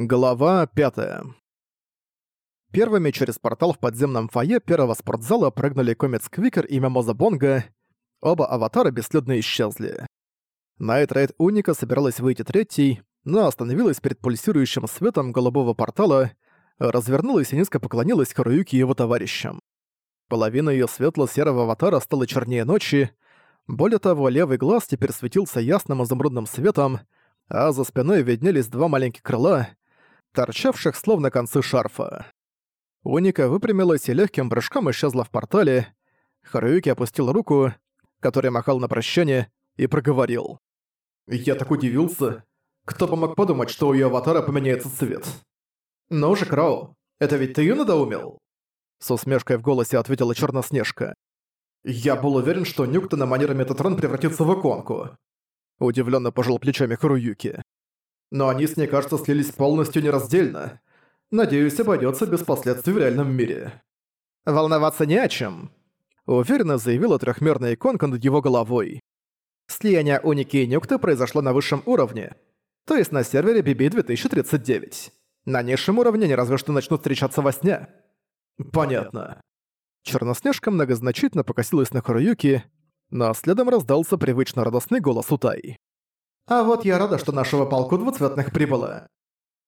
Глава 5. Первыми через портал в подземном фойе первого спортзала прыгнули Комет Сквикер и Мимоза Бонго. Оба аватара бесследно исчезли. Найтрайд Уника собиралась выйти третьей, но остановилась перед пульсирующим светом голубого портала, развернулась и низко поклонилась Харуюке и его товарищам. Половина ее светло-серого аватара стала чернее ночи, более того, левый глаз теперь светился ясным изумрудным светом, а за спиной виднелись два маленьких крыла, торчавших словно концы шарфа. Уника выпрямилась и легким прыжком исчезла в портале. Харуюки опустил руку, который махал на прощание, и проговорил. «Я так удивился. Кто бы мог подумать, что у её аватара поменяется цвет?» «Ну же, Кроу, это ведь ты её надоумил?» С усмешкой в голосе ответила Черноснежка. «Я был уверен, что Нюкта на манера Метатрон превратится в иконку». Удивленно пожал плечами Харуюки но они с ней, кажется, слились полностью нераздельно. Надеюсь, обойдется без последствий в реальном мире. Волноваться не о чем, уверенно заявила трехмерная иконка над его головой. Слияние Уники и Нюкты произошло на высшем уровне, то есть на сервере BB-2039. На низшем уровне они разве что начнут встречаться во сне. Понятно. Черноснежка многозначительно покосилась на Харуюки, но следом раздался привычно радостный голос Утай. А вот я рада, что нашего полку двуцветных прибыло.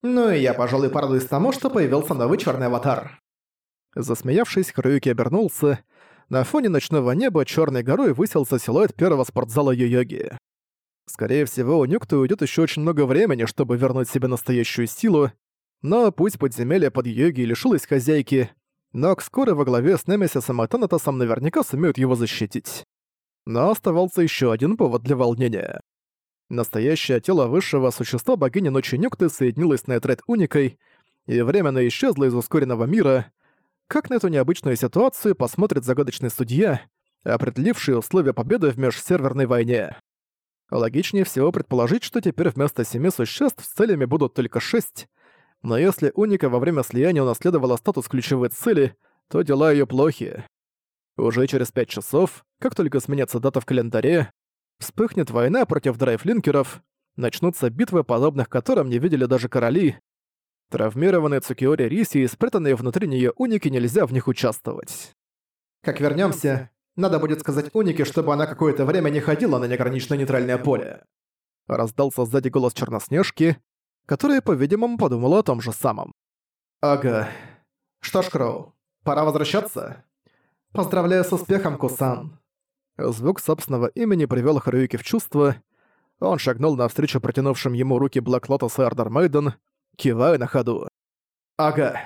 Ну и я, пожалуй, порадуюсь тому, что появился новый черный аватар. Засмеявшись, Харуюки обернулся. На фоне ночного неба черной горой высился силуэт первого спортзала Йо-Йоги. Скорее всего, у Нюкты уйдет еще очень много времени, чтобы вернуть себе настоящую силу, но пусть подземелье под Йоги лишилось хозяйки, но скоро во главе с Немесисом и Танатосом наверняка сумеют его защитить. Но оставался еще один повод для волнения. Настоящее тело высшего существа богини Ночи Нюкты соединилось с Найтред Уникой и временно исчезло из ускоренного мира. Как на эту необычную ситуацию посмотрит загадочный судья, определивший условия победы в межсерверной войне? Логичнее всего предположить, что теперь вместо семи существ с целями будут только шесть, но если Уника во время слияния унаследовала статус ключевой цели, то дела ее плохи. Уже через пять часов, как только сменится дата в календаре, Вспыхнет война против драйфлинкеров, начнутся битвы, подобных которым не видели даже короли. Травмированные Цукиори Риси и спрятанные внутри нее уники нельзя в них участвовать. Как вернемся, надо будет сказать унике, чтобы она какое-то время не ходила на неограниченное нейтральное поле. Раздался сзади голос Черноснежки, которая, по-видимому, подумала о том же самом. Ага. Что ж, Кроу, пора возвращаться? Поздравляю с успехом, Кусан. Звук собственного имени привел Харуюки в чувство. Он шагнул навстречу протянувшим ему руки Блэк Лотос и Ардер Мейден, кивая на ходу. «Ага».